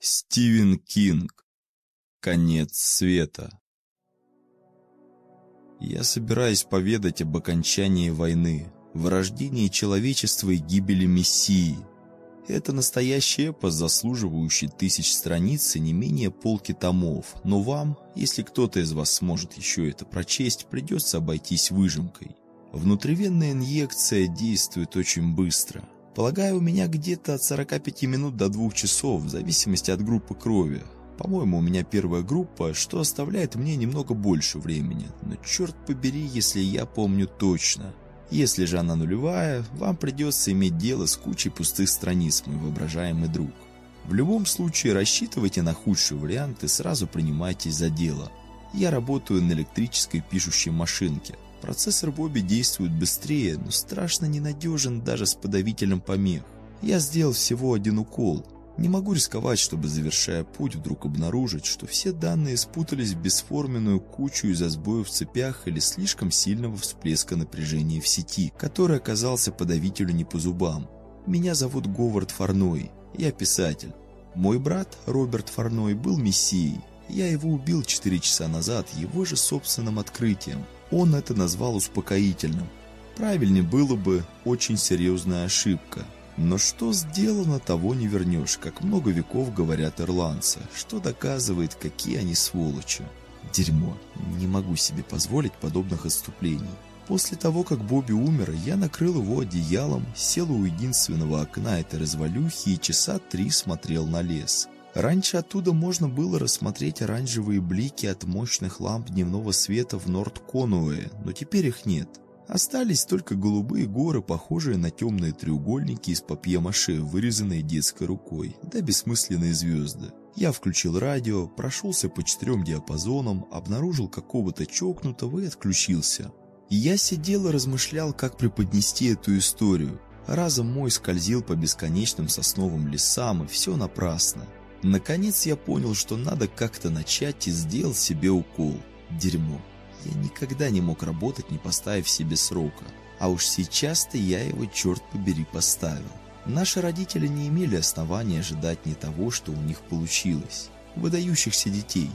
Стивен Кинг. Конец света. Я собираюсь поведать об окончании войны, вырождении человечества и гибели Мессии. Это настоящий эпос, заслуживающий тысяч страниц и не менее полки томов, но вам, если кто-то из вас сможет еще это прочесть, придется обойтись выжимкой. Внутривенная инъекция действует очень быстро – Полагаю, у меня где-то от 45 минут до 2 часов, в зависимости от группы крови. По-моему, у меня первая группа, что оставляет мне немного больше времени. Но черт побери, если я помню точно. Если же она нулевая, вам придется иметь дело с кучей пустых страниц, мой воображаемый друг. В любом случае, рассчитывайте на худший вариант и сразу принимайтесь за дело. Я работаю на электрической пишущей машинке – Процессор Бобби действует быстрее, но страшно ненадежен даже с подавителем помех. Я сделал всего один укол. Не могу рисковать, чтобы, завершая путь, вдруг обнаружить, что все данные спутались в бесформенную кучу из-за сбоев в цепях или слишком сильного всплеска напряжения в сети, который оказался подавителю не по зубам. Меня зовут Говард Фарной, я писатель. Мой брат, Роберт Фарной, был мессией. Я его убил 4 часа назад его же собственным открытием – он это назвал успокоительным. Правильнее было бы очень серьезная ошибка. Но что сделано, того не вернешь, как много веков говорят ирландцы, что доказывает, какие они сволочи. Дерьмо. Не могу себе позволить подобных отступлений. После того, как Бобби умер, я накрыл его одеялом, сел у единственного окна этой развалюхи и часа три смотрел на лес. Раньше оттуда можно было рассмотреть оранжевые блики от мощных ламп дневного света в Норд-Конуэ, но теперь их нет. Остались только голубые горы, похожие на темные треугольники из папье-маше, вырезанные детской рукой, да бессмысленные звезды. Я включил радио, прошелся по четырем диапазонам, обнаружил какого-то чокнутого и отключился. я сидел и размышлял, как преподнести эту историю. Разом мой скользил по бесконечным сосновым лесам, и все напрасно. Наконец я понял, что надо как-то начать и сделал себе укол. Дерьмо. Я никогда не мог работать, не поставив себе срока. А уж сейчас-то я его, черт побери, поставил. Наши родители не имели основания ожидать не того, что у них получилось. Выдающихся детей.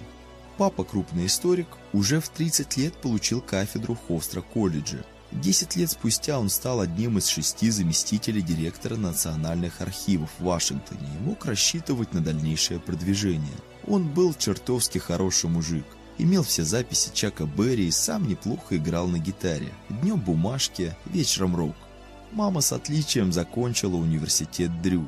Папа, крупный историк, уже в 30 лет получил кафедру в Ховстра-колледже Десять лет спустя он стал одним из шести заместителей директора национальных архивов в Вашингтоне и мог рассчитывать на дальнейшее продвижение. Он был чертовски хороший мужик, имел все записи Чака Берри и сам неплохо играл на гитаре. Днем бумажки, вечером рок. Мама с отличием закончила университет Дрю.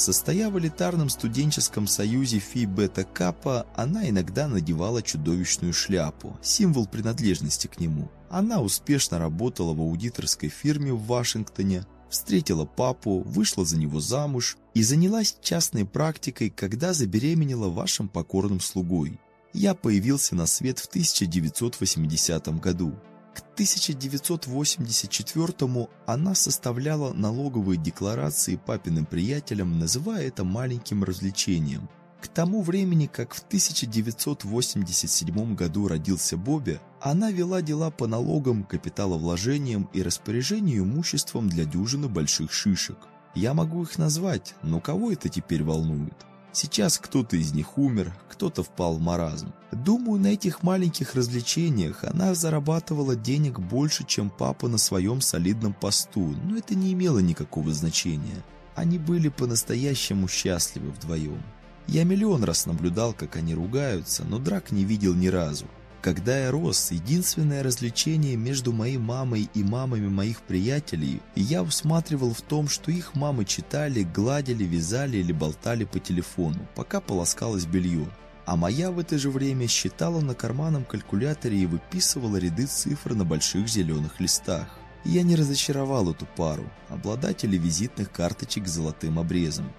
Состоя в элитарном студенческом союзе Фи Бета Капа, она иногда надевала чудовищную шляпу, символ принадлежности к нему. Она успешно работала в аудиторской фирме в Вашингтоне, встретила папу, вышла за него замуж и занялась частной практикой, когда забеременела вашим покорным слугой. Я появился на свет в 1980 году. К 1984 она составляла налоговые декларации папиным приятелям, называя это маленьким развлечением. К тому времени, как в 1987 году родился Бобби, она вела дела по налогам, капиталовложениям и распоряжению имуществом для дюжины больших шишек. Я могу их назвать, но кого это теперь волнует? Сейчас кто-то из них умер, кто-то впал в маразм. Думаю, на этих маленьких развлечениях она зарабатывала денег больше, чем папа на своем солидном посту, но это не имело никакого значения. Они были по-настоящему счастливы вдвоем. Я миллион раз наблюдал, как они ругаются, но драк не видел ни разу. Когда я рос, единственное развлечение между моей мамой и мамами моих приятелей я усматривал в том, что их мамы читали, гладили, вязали или болтали по телефону, пока полоскалось белье. А моя в это же время считала на карманном калькуляторе и выписывала ряды цифр на больших зеленых листах. Я не разочаровал эту пару, обладателей визитных карточек с золотым обрезом.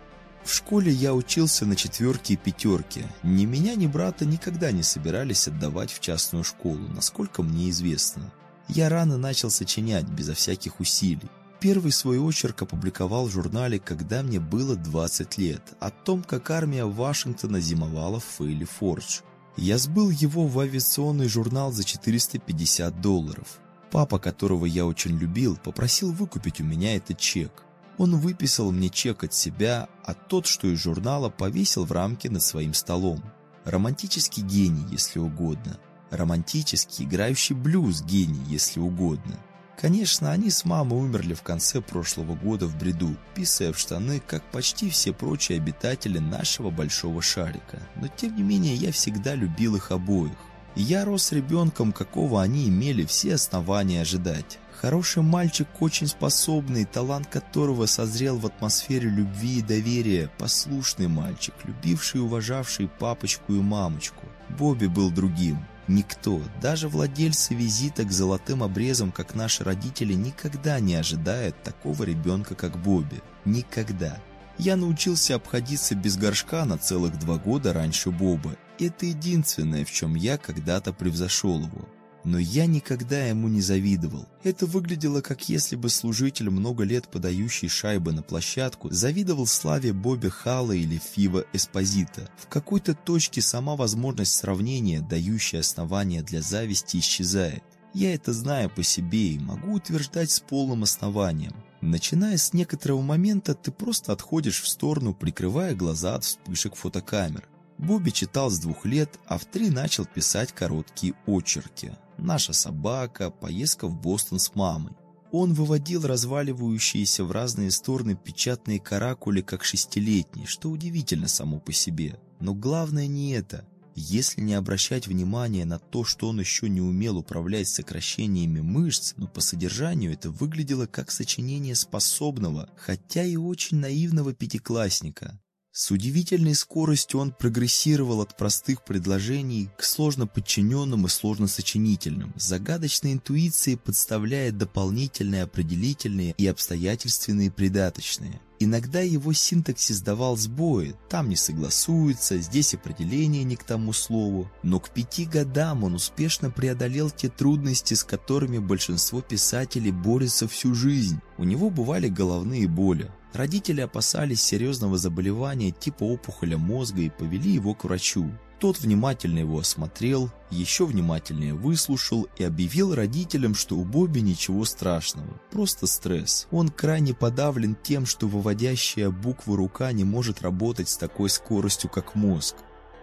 В школе я учился на четверке и пятерке. Ни меня, ни брата никогда не собирались отдавать в частную школу, насколько мне известно. Я рано начал сочинять, безо всяких усилий. Первый свой очерк опубликовал в журнале «Когда мне было 20 лет» о том, как армия Вашингтона зимовала в Фейли Фордж. Я сбыл его в авиационный журнал за 450 долларов. Папа, которого я очень любил, попросил выкупить у меня этот чек. Он выписал мне чек от себя, а тот, что из журнала, повесил в рамке над своим столом. Романтический гений, если угодно. Романтический, играющий блюз гений, если угодно. Конечно, они с мамой умерли в конце прошлого года в бреду, писая в штаны, как почти все прочие обитатели нашего большого шарика. Но тем не менее, я всегда любил их обоих. Я рос ребенком, какого они имели все основания ожидать. Хороший мальчик, очень способный, талант которого созрел в атмосфере любви и доверия. Послушный мальчик, любивший и уважавший папочку и мамочку. Бобби был другим. Никто, даже владельцы визиток с золотым обрезом, как наши родители, никогда не ожидает такого ребенка, как Бобби. Никогда. Я научился обходиться без горшка на целых два года раньше Боба. Это единственное, в чем я когда-то превзошел его. Но я никогда ему не завидовал. Это выглядело как если бы служитель, много лет подающий шайбы на площадку, завидовал славе Бобби Халла или Фива Эспозита. В какой-то точке сама возможность сравнения, дающая основания для зависти, исчезает. Я это знаю по себе и могу утверждать с полным основанием. Начиная с некоторого момента, ты просто отходишь в сторону, прикрывая глаза от вспышек фотокамер. Бобби читал с двух лет, а в три начал писать короткие очерки наша собака, поездка в Бостон с мамой. Он выводил разваливающиеся в разные стороны печатные каракули, как шестилетний, что удивительно само по себе. Но главное не это. Если не обращать внимания на то, что он еще не умел управлять сокращениями мышц, но по содержанию это выглядело как сочинение способного, хотя и очень наивного пятиклассника. С удивительной скоростью он прогрессировал от простых предложений к сложно подчиненным и сложно сочинительным, загадочной интуицией подставляя дополнительные определительные и обстоятельственные придаточные. Иногда его синтаксис давал сбои, там не согласуется, здесь определение не к тому слову, но к пяти годам он успешно преодолел те трудности, с которыми большинство писателей борются всю жизнь. У него бывали головные боли, Родители опасались серьезного заболевания типа опухоля мозга и повели его к врачу. Тот внимательно его осмотрел, еще внимательнее выслушал и объявил родителям, что у Бобби ничего страшного, просто стресс. Он крайне подавлен тем, что выводящая буквы рука не может работать с такой скоростью, как мозг.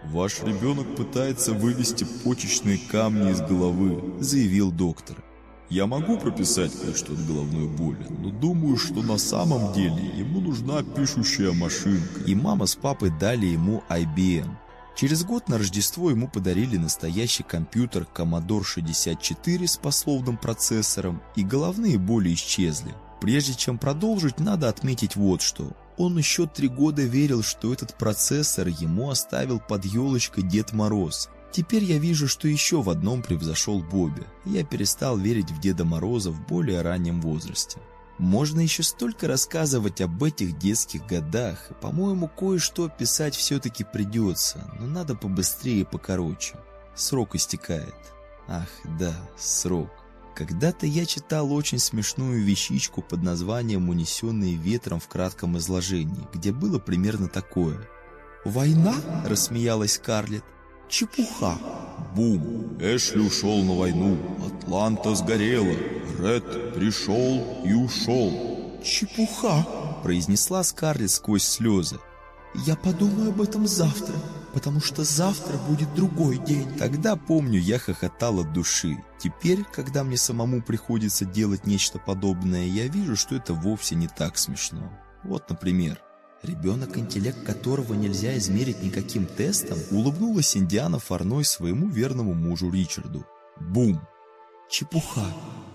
«Ваш ребенок пытается вывести почечные камни из головы», — заявил доктор. Я могу прописать кое-что от головной боли, но думаю, что на самом деле ему нужна пишущая машинка. И мама с папой дали ему IBM. Через год на Рождество ему подарили настоящий компьютер Commodore 64 с пословным процессором, и головные боли исчезли. Прежде чем продолжить, надо отметить вот что. Он еще три года верил, что этот процессор ему оставил под елочкой Дед Мороз, Теперь я вижу, что еще в одном превзошел Бобби. Я перестал верить в Деда Мороза в более раннем возрасте. Можно еще столько рассказывать об этих детских годах, по-моему, кое-что писать все-таки придется, но надо побыстрее и покороче. Срок истекает. Ах, да, срок. Когда-то я читал очень смешную вещичку под названием «Унесенные ветром в кратком изложении», где было примерно такое. «Война?» – рассмеялась Карлетт. Чепуха. Бум! Эшли ушел на войну. Атланта сгорела. Ред пришел и ушел. Чепуха! Произнесла Скарлетт сквозь слезы. Я подумаю об этом завтра, потому что завтра будет другой день. Тогда, помню, я хохотал от души. Теперь, когда мне самому приходится делать нечто подобное, я вижу, что это вовсе не так смешно. Вот, например, Ребенок, интеллект которого нельзя измерить никаким тестом, улыбнулась Индиана Фарной своему верному мужу Ричарду. Бум! Чепуха!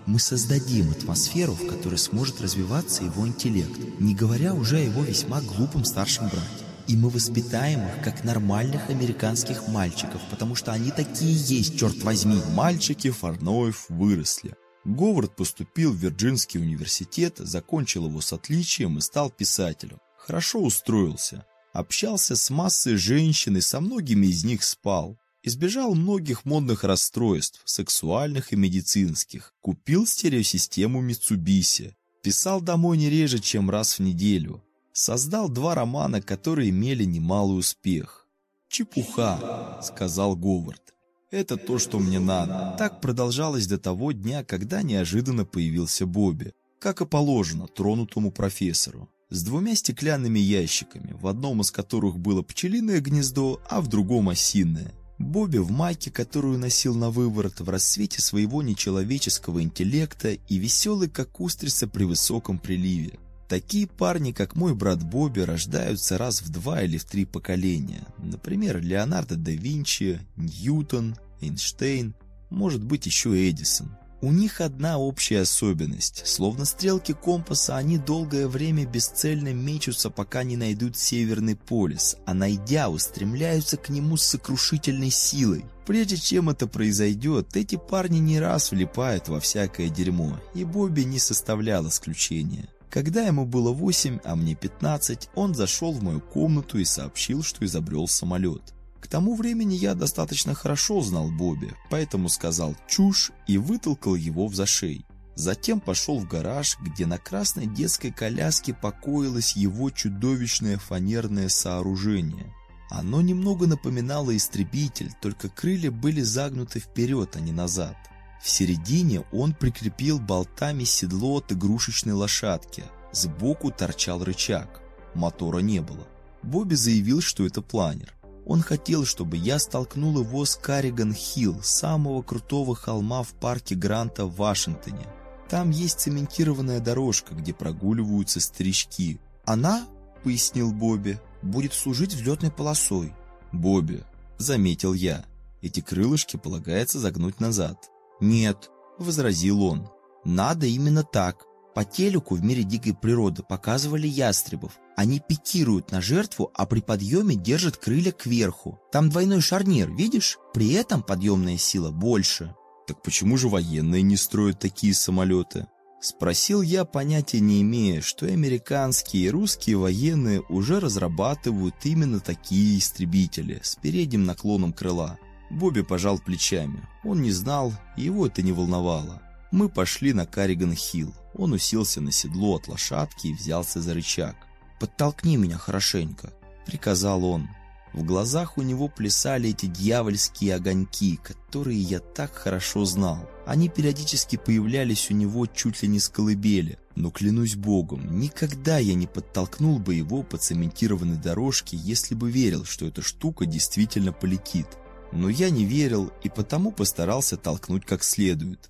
Мы создадим атмосферу, в которой сможет развиваться его интеллект, не говоря уже о его весьма глупом старшем брате. И мы воспитаем их как нормальных американских мальчиков, потому что они такие есть, черт возьми. Мальчики Фарноев выросли. Говард поступил в Вирджинский университет, закончил его с отличием и стал писателем хорошо устроился. Общался с массой женщин и со многими из них спал. Избежал многих модных расстройств, сексуальных и медицинских. Купил стереосистему Mitsubishi. Писал домой не реже, чем раз в неделю. Создал два романа, которые имели немалый успех. «Чепуха», — сказал Говард. «Это то, что мне надо». Так продолжалось до того дня, когда неожиданно появился Бобби. как и положено тронутому профессору, с двумя стеклянными ящиками, в одном из которых было пчелиное гнездо, а в другом осиное. Бобби в майке, которую носил на выворот в расцвете своего нечеловеческого интеллекта и веселый, как устрица при высоком приливе. Такие парни, как мой брат Бобби, рождаются раз в два или в три поколения. Например, Леонардо да Винчи, Ньютон, Эйнштейн, может быть еще Эдисон. У них одна общая особенность. Словно стрелки компаса, они долгое время бесцельно мечутся, пока не найдут Северный полюс, а найдя, устремляются к нему с сокрушительной силой. Прежде чем это произойдет, эти парни не раз влипают во всякое дерьмо, и Бобби не составлял исключения. Когда ему было 8, а мне 15, он зашел в мою комнату и сообщил, что изобрел самолет. К тому времени я достаточно хорошо знал Бобби, поэтому сказал «чушь» и вытолкал его в зашей. Затем пошел в гараж, где на красной детской коляске покоилось его чудовищное фанерное сооружение. Оно немного напоминало истребитель, только крылья были загнуты вперед, а не назад. В середине он прикрепил болтами седло от игрушечной лошадки. Сбоку торчал рычаг. Мотора не было. Бобби заявил, что это планер. Он хотел, чтобы я столкнул его с Карриган-Хилл, самого крутого холма в парке Гранта в Вашингтоне. Там есть цементированная дорожка, где прогуливаются старички. Она, пояснил Бобби, будет служить взлетной полосой. Бобби, заметил я, эти крылышки полагается загнуть назад. Нет, возразил он, надо именно так. По телеку в мире дикой природы показывали ястребов. Они пикируют на жертву, а при подъеме держат крылья кверху. Там двойной шарнир, видишь? При этом подъемная сила больше. Так почему же военные не строят такие самолеты? Спросил я, понятия не имея, что американские и русские военные уже разрабатывают именно такие истребители с передним наклоном крыла. Бобби пожал плечами. Он не знал, и его это не волновало. Мы пошли на Карриган-Хилл. Он уселся на седло от лошадки и взялся за рычаг. «Подтолкни меня хорошенько», — приказал он. В глазах у него плясали эти дьявольские огоньки, которые я так хорошо знал. Они периодически появлялись у него чуть ли не с колыбели. Но клянусь богом, никогда я не подтолкнул бы его по цементированной дорожке, если бы верил, что эта штука действительно полетит. Но я не верил и потому постарался толкнуть как следует.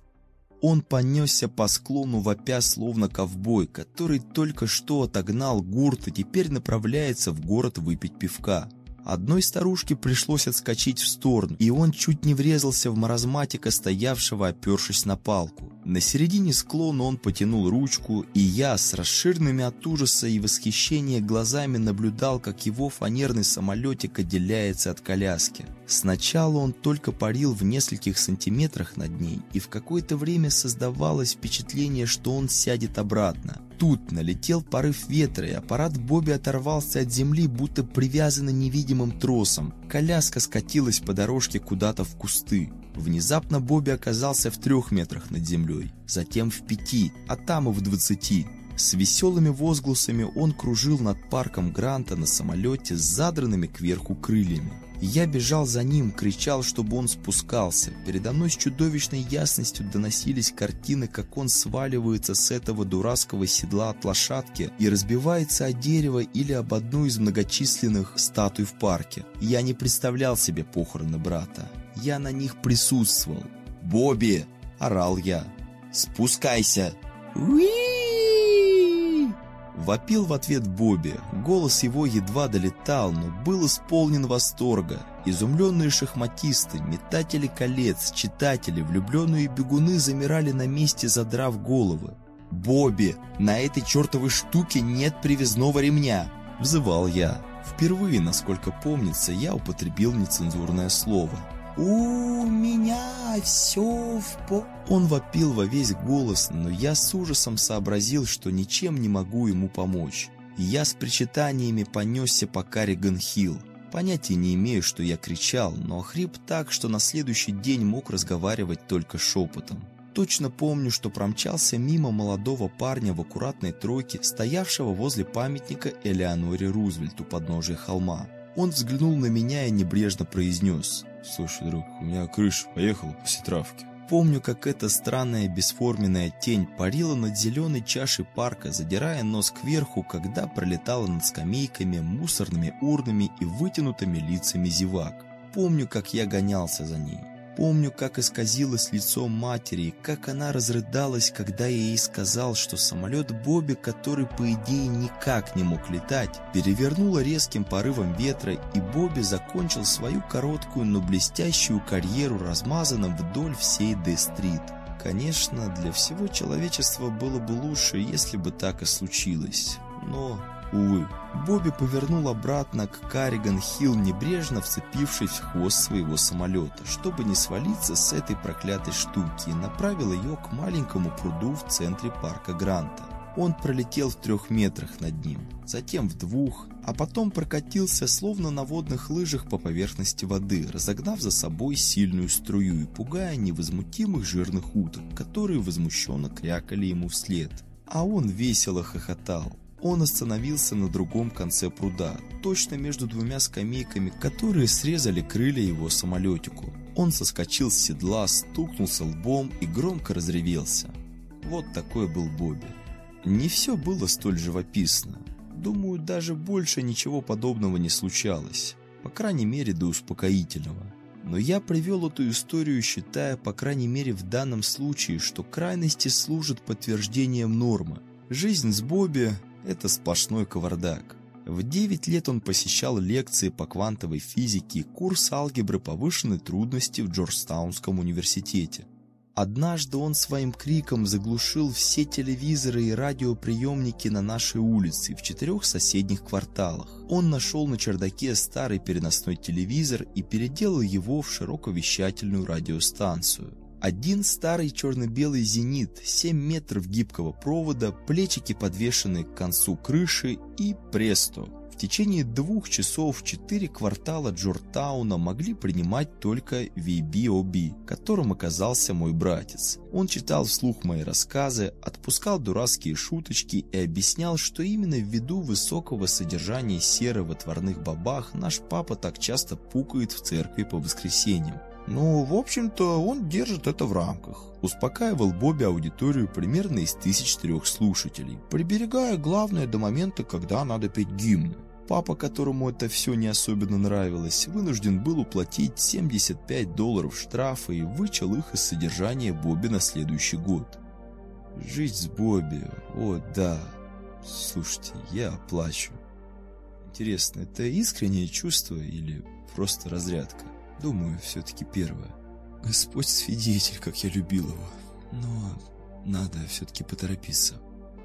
Он понесся по склону вопя, словно ковбой, который только что отогнал гурт и теперь направляется в город выпить пивка. Одной старушке пришлось отскочить в сторону, и он чуть не врезался в маразматика, стоявшего, опершись на палку. На середине склона он потянул ручку, и я с расширенными от ужаса и восхищения глазами наблюдал, как его фанерный самолетик отделяется от коляски. Сначала он только парил в нескольких сантиметрах над ней, и в какое-то время создавалось впечатление, что он сядет обратно. Тут налетел порыв ветра, и аппарат Бобби оторвался от земли, будто привязанный невидимым тросом. Коляска скатилась по дорожке куда-то в кусты. Внезапно Бобби оказался в трех метрах над землей, затем в пяти, а там и в двадцати. С веселыми возгласами он кружил над парком Гранта на самолете с задранными кверху крыльями. Я бежал за ним, кричал, чтобы он спускался. Передо мной с чудовищной ясностью доносились картины, как он сваливается с этого дурацкого седла от лошадки и разбивается о дерево или об одну из многочисленных статуй в парке. Я не представлял себе похороны брата. Я на них присутствовал. «Бобби!» – орал я. «Спускайся!» «Уи!» Вопил в ответ Бобби. Голос его едва долетал, но был исполнен восторга. Изумленные шахматисты, метатели колец, читатели, влюбленные бегуны замирали на месте, задрав головы. «Бобби, на этой чертовой штуке нет привязного ремня!» – взывал я. Впервые, насколько помнится, я употребил нецензурное слово. «У меня все в по...» Он вопил во весь голос, но я с ужасом сообразил, что ничем не могу ему помочь. Я с причитаниями понесся по Карриган-Хилл. Понятия не имею, что я кричал, но хрип так, что на следующий день мог разговаривать только шепотом. Точно помню, что промчался мимо молодого парня в аккуратной тройке, стоявшего возле памятника Элеоноре Рузвельту подножия холма. Он взглянул на меня и небрежно произнес. «Слушай, друг, у меня крыша поехала после травки. Помню, как эта странная бесформенная тень парила над зеленой чашей парка, задирая нос кверху, когда пролетала над скамейками, мусорными урнами и вытянутыми лицами зевак. Помню, как я гонялся за ней. Помню, как исказилось лицо матери, как она разрыдалась, когда я ей сказал, что самолет Бобби, который, по идее, никак не мог летать, перевернуло резким порывом ветра, и Бобби закончил свою короткую, но блестящую карьеру размазанным вдоль всей Д-стрит. Конечно, для всего человечества было бы лучше, если бы так и случилось. Но Увы, Бобби повернул обратно к Карриган-Хилл, небрежно вцепившись в хвост своего самолета, чтобы не свалиться с этой проклятой штуки, и направил ее к маленькому пруду в центре парка Гранта. Он пролетел в трех метрах над ним, затем в двух, а потом прокатился словно на водных лыжах по поверхности воды, разогнав за собой сильную струю и пугая невозмутимых жирных уток, которые возмущенно крякали ему вслед. А он весело хохотал. Он остановился на другом конце пруда, точно между двумя скамейками, которые срезали крылья его самолетику. Он соскочил с седла, стукнулся лбом и громко разревелся. Вот такой был Бобби. Не все было столь живописно. Думаю, даже больше ничего подобного не случалось. По крайней мере, до успокоительного. Но я привел эту историю, считая, по крайней мере в данном случае, что крайности служат подтверждением нормы. Жизнь с Бобби это сплошной кавардак. В 9 лет он посещал лекции по квантовой физике и курс алгебры повышенной трудности в Джорджтаунском университете. Однажды он своим криком заглушил все телевизоры и радиоприемники на нашей улице в четырех соседних кварталах. Он нашел на чердаке старый переносной телевизор и переделал его в широковещательную радиостанцию. Один старый черно-белый «Зенит», 7 метров гибкого провода, плечики подвешены к концу крыши и престо. В течение двух часов четыре квартала Джортауна могли принимать только VBOB, которым оказался мой братец. Он читал вслух мои рассказы, отпускал дурацкие шуточки и объяснял, что именно ввиду высокого содержания серы в отварных бобах наш папа так часто пукает в церкви по воскресеньям. Ну, в общем-то, он держит это в рамках. Успокаивал Бобби аудиторию примерно из тысяч трех слушателей, приберегая главное до момента, когда надо петь гимны. Папа, которому это все не особенно нравилось, вынужден был уплатить 75 долларов штрафа и вычел их из содержания Бобби на следующий год. Жить с Бобби, о да. Слушайте, я плачу. Интересно, это искреннее чувство или просто разрядка? Думаю, все-таки первое. Господь свидетель, как я любил его. Но надо все-таки поторопиться.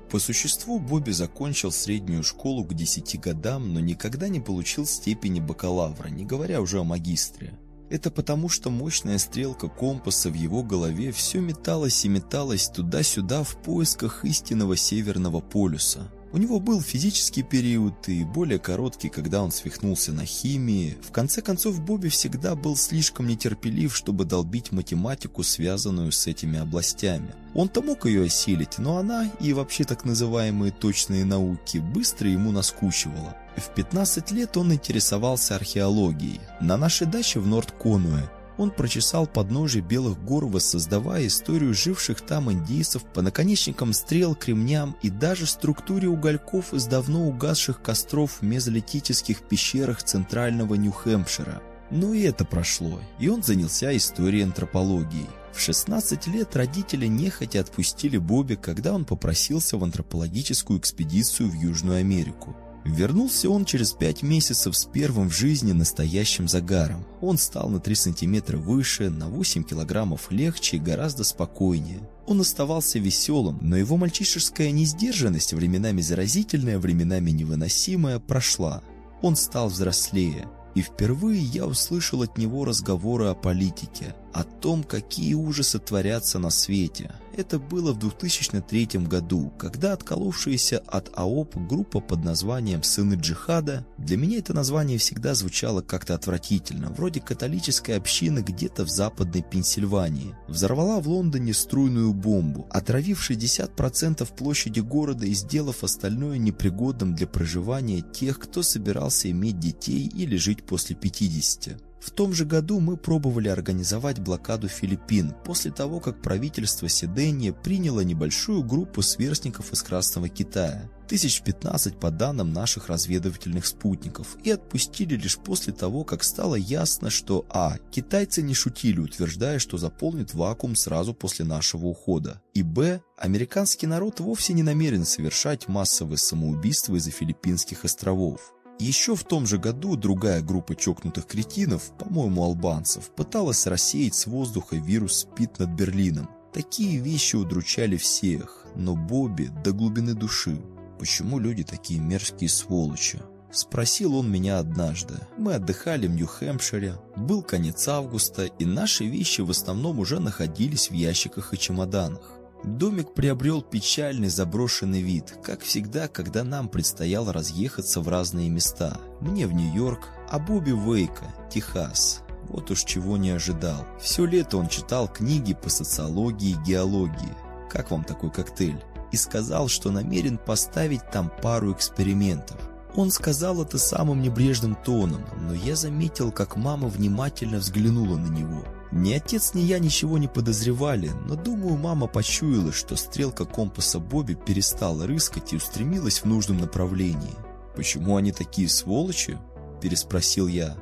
По существу Бобби закончил среднюю школу к 10 годам, но никогда не получил степени бакалавра, не говоря уже о магистре. Это потому, что мощная стрелка компаса в его голове все металась и металась туда-сюда в поисках истинного Северного полюса. У него был физический период и более короткий, когда он свихнулся на химии. В конце концов, Бобби всегда был слишком нетерпелив, чтобы долбить математику, связанную с этими областями. Он-то мог ее осилить, но она и вообще так называемые точные науки быстро ему наскучивала. В 15 лет он интересовался археологией. На нашей даче в Норд-Конуэ он прочесал подножие Белых гор, воссоздавая историю живших там индейцев по наконечникам стрел, кремням и даже структуре угольков из давно угасших костров в мезолитических пещерах центрального Нью-Хэмпшира. Но и это прошло, и он занялся историей антропологии. В 16 лет родители нехотя отпустили Бобби, когда он попросился в антропологическую экспедицию в Южную Америку. Вернулся он через пять месяцев с первым в жизни настоящим загаром. Он стал на 3 сантиметра выше, на 8 килограммов легче и гораздо спокойнее. Он оставался веселым, но его мальчишеская несдержанность, временами заразительная, временами невыносимая, прошла. Он стал взрослее. И впервые я услышал от него разговоры о политике, о том, какие ужасы творятся на свете. Это было в 2003 году, когда отколовшаяся от АОП группа под названием «Сыны джихада», для меня это название всегда звучало как-то отвратительно, вроде католической общины где-то в западной Пенсильвании, взорвала в Лондоне струйную бомбу, отравив 60% площади города и сделав остальное непригодным для проживания тех, кто собирался иметь детей или жить после 50. В том же году мы пробовали организовать блокаду Филиппин после того, как правительство Седения приняло небольшую группу сверстников из Красного Китая, тысяч 15 по данным наших разведывательных спутников, и отпустили лишь после того, как стало ясно, что а. китайцы не шутили, утверждая, что заполнит вакуум сразу после нашего ухода, и б. американский народ вовсе не намерен совершать массовые самоубийства из-за филиппинских островов. Еще в том же году другая группа чокнутых кретинов, по-моему, албанцев, пыталась рассеять с воздуха вирус СПИД над Берлином. Такие вещи удручали всех, но Бобби до глубины души. Почему люди такие мерзкие сволочи? Спросил он меня однажды. Мы отдыхали в Нью-Хэмпшире. Был конец августа, и наши вещи в основном уже находились в ящиках и чемоданах. Домик приобрел печальный заброшенный вид, как всегда, когда нам предстояло разъехаться в разные места. Мне в Нью-Йорк, а Бобби в Вейко, Техас. Вот уж чего не ожидал. Все лето он читал книги по социологии и геологии. Как вам такой коктейль? И сказал, что намерен поставить там пару экспериментов. Он сказал это самым небрежным тоном, но я заметил, как мама внимательно взглянула на него. Ни отец, ни я ничего не подозревали, но, думаю, мама почуяла, что стрелка компаса Бобби перестала рыскать и устремилась в нужном направлении. «Почему они такие сволочи?» – переспросил я.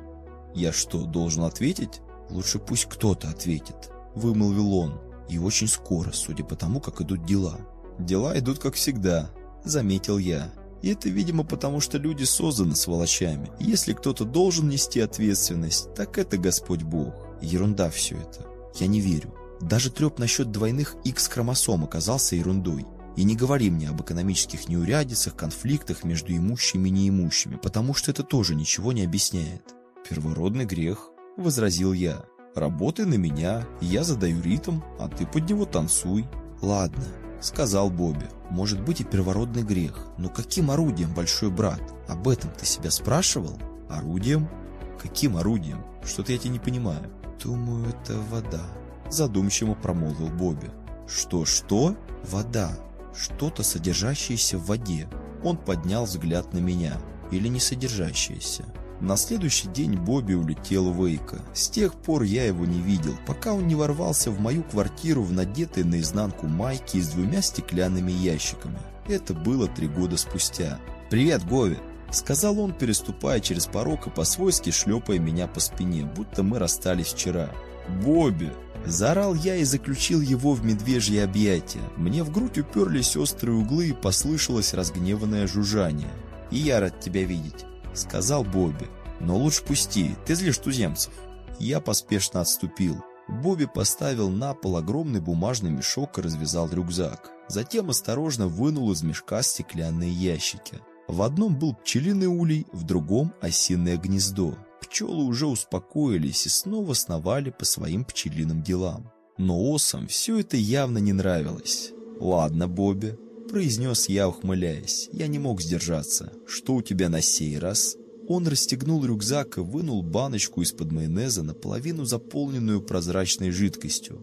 «Я что, должен ответить?» «Лучше пусть кто-то ответит», – вымолвил он. «И очень скоро, судя по тому, как идут дела». «Дела идут как всегда», – заметил я. И это, видимо, потому что люди созданы сволочами. Если кто-то должен нести ответственность, так это Господь Бог. Ерунда все это. Я не верю. Даже треп насчет двойных X-хромосом оказался ерундой. И не говори мне об экономических неурядицах, конфликтах между имущими и неимущими, потому что это тоже ничего не объясняет. «Первородный грех», — возразил я. «Работай на меня, я задаю ритм, а ты под него танцуй». «Ладно», — сказал Бобби. «Может быть и первородный грех, но каким орудием, большой брат? Об этом ты себя спрашивал?» «Орудием? Каким орудием? Что-то я тебя не понимаю». «Думаю, это вода», — задумчиво промолвил Бобби. «Что-что? Вода. Что-то, содержащееся в воде». Он поднял взгляд на меня. Или не содержащееся. На следующий день Бобби улетел в Эйка. С тех пор я его не видел, пока он не ворвался в мою квартиру в надетой наизнанку майке с двумя стеклянными ящиками. Это было три года спустя. «Привет, Гови!» Сказал он, переступая через порог и по-свойски шлепая меня по спине, будто мы расстались вчера. «Бобби!» Заорал я и заключил его в медвежье объятия. Мне в грудь уперлись острые углы и послышалось разгневанное жужжание. «И я рад тебя видеть», — сказал Бобби. «Но лучше пусти, ты злишь туземцев». Я поспешно отступил. Бобби поставил на пол огромный бумажный мешок и развязал рюкзак. Затем осторожно вынул из мешка стеклянные ящики. В одном был пчелиный улей, в другом – осиное гнездо. Пчелы уже успокоились и снова сновали по своим пчелиным делам. Но осам все это явно не нравилось. «Ладно, Бобби», – произнес я, ухмыляясь. Я не мог сдержаться. «Что у тебя на сей раз?» Он расстегнул рюкзак и вынул баночку из-под майонеза, наполовину заполненную прозрачной жидкостью.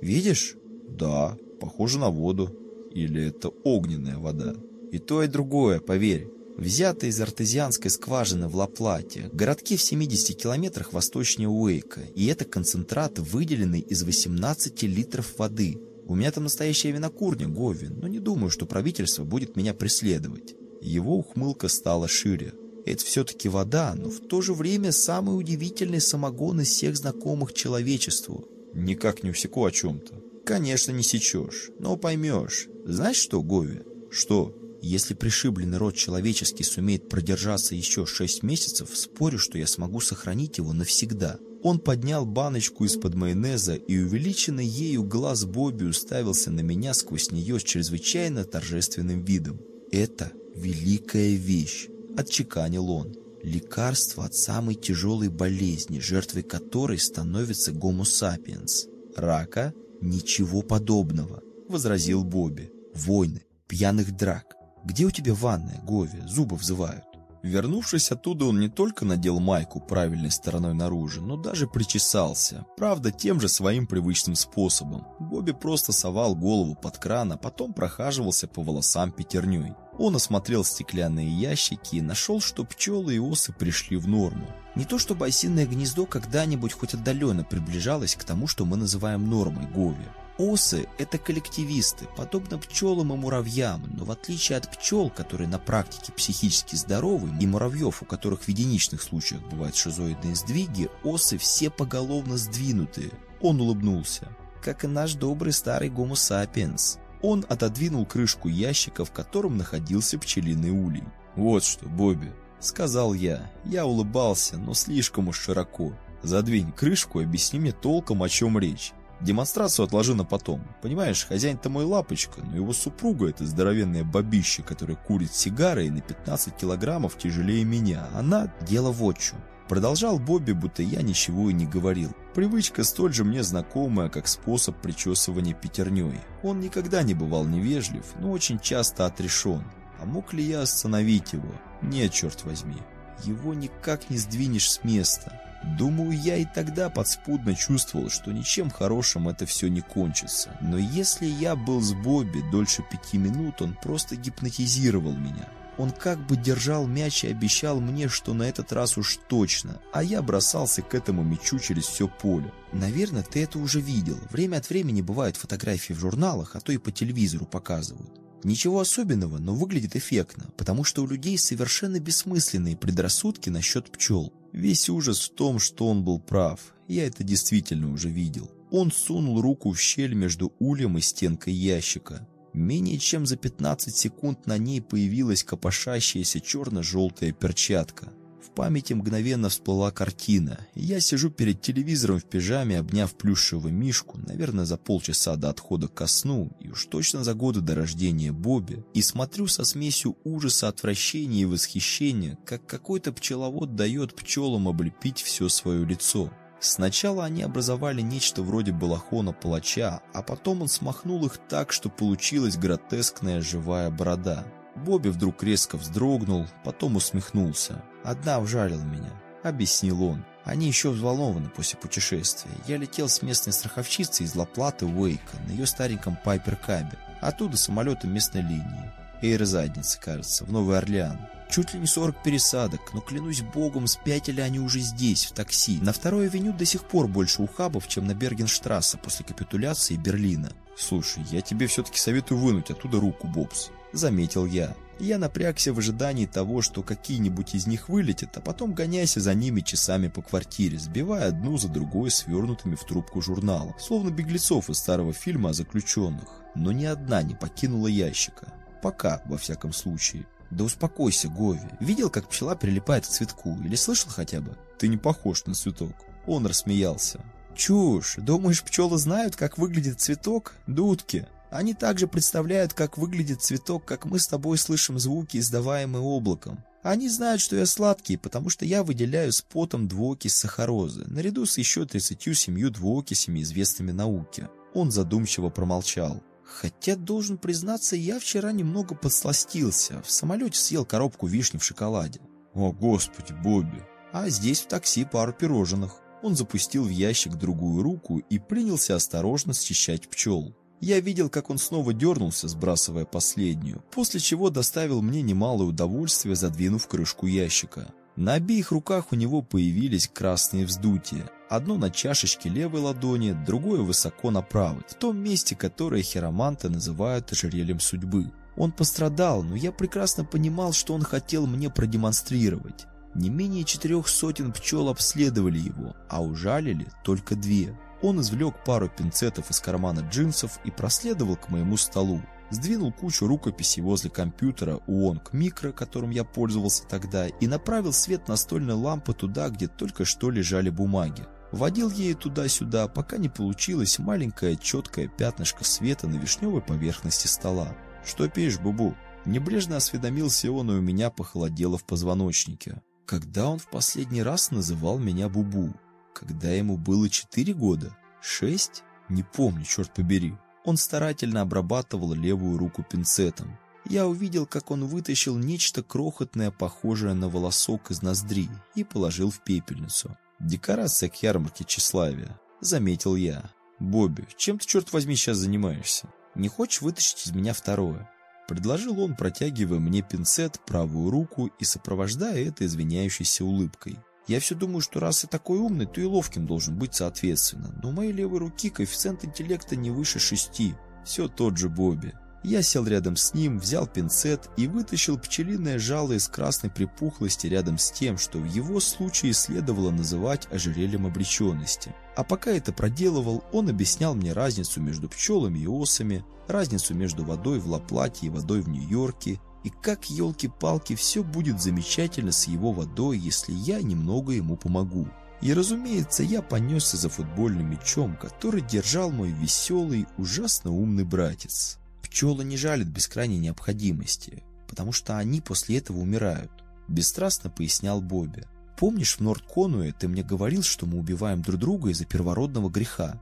«Видишь?» «Да, похоже на воду. Или это огненная вода?» И то, и другое, поверь. Взято из артезианской скважины в Лаплате, городке в 70 километрах восточнее Уэйка, и это концентрат, выделенный из 18 литров воды. У меня там настоящая винокурня, Говин, но не думаю, что правительство будет меня преследовать. Его ухмылка стала шире. Это все-таки вода, но в то же время самый удивительный самогон из всех знакомых человечеству. Никак не усеку о чем-то. Конечно, не сечешь, но поймешь. Знаешь что, Гови? Что? Если пришибленный род человеческий сумеет продержаться еще шесть месяцев, спорю, что я смогу сохранить его навсегда. Он поднял баночку из-под майонеза, и увеличенный ею глаз Бобби уставился на меня сквозь нее с чрезвычайно торжественным видом. «Это великая вещь», — отчеканил он. «Лекарство от самой тяжелой болезни, жертвой которой становится гомо сапиенс. Рака? Ничего подобного», — возразил Бобби. «Войны, пьяных драк, «Где у тебя ванная, Гови? Зубы взывают». Вернувшись оттуда, он не только надел майку правильной стороной наружу, но даже причесался. Правда, тем же своим привычным способом. Бобби просто совал голову под кран, а потом прохаживался по волосам пятерней. Он осмотрел стеклянные ящики и нашел, что пчелы и осы пришли в норму. Не то чтобы осиное гнездо когда-нибудь хоть отдаленно приближалось к тому, что мы называем нормой Гови. Осы – это коллективисты, подобно пчелам и муравьям, но в отличие от пчел, которые на практике психически здоровы, и муравьев, у которых в единичных случаях бывают шизоидные сдвиги, осы все поголовно сдвинутые. Он улыбнулся. Как и наш добрый старый гомо сапиенс. Он отодвинул крышку ящика, в котором находился пчелиный улей. «Вот что, Бобби», — сказал я. Я улыбался, но слишком уж широко. «Задвинь крышку и объясни мне толком, о чем речь. Демонстрацию отложи на потом. Понимаешь, хозяин-то мой лапочка, но его супруга это здоровенная бабища, которая курит сигары и на 15 килограммов тяжелее меня. Она дело в отчу. Продолжал Бобби, будто я ничего и не говорил. Привычка столь же мне знакомая, как способ причесывания пятерней. Он никогда не бывал невежлив, но очень часто отрешен. А мог ли я остановить его? Нет, черт возьми. Его никак не сдвинешь с места. Думаю, я и тогда подспудно чувствовал, что ничем хорошим это все не кончится. Но если я был с Бобби дольше пяти минут, он просто гипнотизировал меня. Он как бы держал мяч и обещал мне, что на этот раз уж точно, а я бросался к этому мячу через все поле. Наверное, ты это уже видел. Время от времени бывают фотографии в журналах, а то и по телевизору показывают. Ничего особенного, но выглядит эффектно, потому что у людей совершенно бессмысленные предрассудки насчет пчел. Весь ужас в том, что он был прав. Я это действительно уже видел. Он сунул руку в щель между ульем и стенкой ящика. Менее чем за 15 секунд на ней появилась копошащаяся черно-желтая перчатка. В памяти мгновенно всплыла картина. Я сижу перед телевизором в пижаме, обняв плюшевого мишку, наверное, за полчаса до отхода ко сну, и уж точно за годы до рождения Бобби, и смотрю со смесью ужаса, отвращения и восхищения, как какой-то пчеловод дает пчелам облепить все свое лицо. Сначала они образовали нечто вроде балахона палача, а потом он смахнул их так, что получилась гротескная живая борода. Бобби вдруг резко вздрогнул, потом усмехнулся. «Одна ужалила меня», — объяснил он. «Они еще взволнованы после путешествия. Я летел с местной страховщицей из Лаплаты Уэйка на ее стареньком Пайпер-кабе. Оттуда самолетом местной линии. Эйр задница, кажется, в Новый Орлеан. Чуть ли не 40 пересадок, но клянусь богом, спятили они уже здесь, в такси. На второй авеню до сих пор больше ухабов, чем на Бергенштрассе после капитуляции Берлина. Слушай, я тебе все-таки советую вынуть оттуда руку, Бобс. — заметил я. Я напрягся в ожидании того, что какие-нибудь из них вылетят, а потом гоняйся за ними часами по квартире, сбивая одну за другой свернутыми в трубку журнала, словно беглецов из старого фильма о заключенных. Но ни одна не покинула ящика. Пока, во всяком случае. Да успокойся, Гови. Видел, как пчела прилипает к цветку? Или слышал хотя бы? Ты не похож на цветок. Он рассмеялся. Чушь. Думаешь, пчелы знают, как выглядит цветок? Дудки. Они также представляют, как выглядит цветок, как мы с тобой слышим звуки, издаваемые облаком. Они знают, что я сладкий, потому что я выделяю с потом двуокись сахарозы, наряду с еще 37 двуокисями, известными науке. Он задумчиво промолчал. Хотя, должен признаться, я вчера немного подсластился. В самолете съел коробку вишни в шоколаде. О, господи, Бобби. А здесь в такси пару пирожных. Он запустил в ящик другую руку и принялся осторожно счищать пчел. Я видел, как он снова дернулся, сбрасывая последнюю, после чего доставил мне немалое удовольствие, задвинув крышку ящика. На обеих руках у него появились красные вздутия. Одно на чашечке левой ладони, другое высоко на правой, в том месте, которое хироманты называют ожерельем судьбы. Он пострадал, но я прекрасно понимал, что он хотел мне продемонстрировать. Не менее четырех сотен пчел обследовали его, а ужалили только две. Он извлек пару пинцетов из кармана джинсов и проследовал к моему столу. Сдвинул кучу рукописей возле компьютера Уонг Микро, которым я пользовался тогда, и направил свет настольной лампы туда, где только что лежали бумаги. Водил ею туда-сюда, пока не получилось маленькое четкое пятнышко света на вишневой поверхности стола. «Что пишешь, Бубу?» Небрежно осведомился он, и у меня похолодело в позвоночнике. Когда он в последний раз называл меня Бубу? Когда ему было четыре года, шесть, не помню, черт побери. Он старательно обрабатывал левую руку пинцетом. Я увидел, как он вытащил нечто крохотное, похожее на волосок из ноздри, и положил в пепельницу. «Декорация к ярмарке тщеславия», — заметил я. «Бобби, чем ты, черт возьми, сейчас занимаешься? Не хочешь вытащить из меня второе?» Предложил он, протягивая мне пинцет, правую руку и сопровождая это извиняющейся улыбкой. Я все думаю, что раз я такой умный, то и ловким должен быть соответственно. Но у моей левой руки коэффициент интеллекта не выше шести. Все тот же Бобби. Я сел рядом с ним, взял пинцет и вытащил пчелиное жало из красной припухлости рядом с тем, что в его случае следовало называть ожерельем обреченности. А пока это проделывал, он объяснял мне разницу между пчелами и осами, разницу между водой в Лаплате и водой в Нью-Йорке, и как, елки-палки, все будет замечательно с его водой, если я немного ему помогу. И, разумеется, я понесся за футбольным мячом, который держал мой веселый, ужасно умный братец. Пчелы не жалят без крайней необходимости, потому что они после этого умирают, бесстрастно пояснял Бобби. Помнишь, в Норд-Конуэ ты мне говорил, что мы убиваем друг друга из-за первородного греха?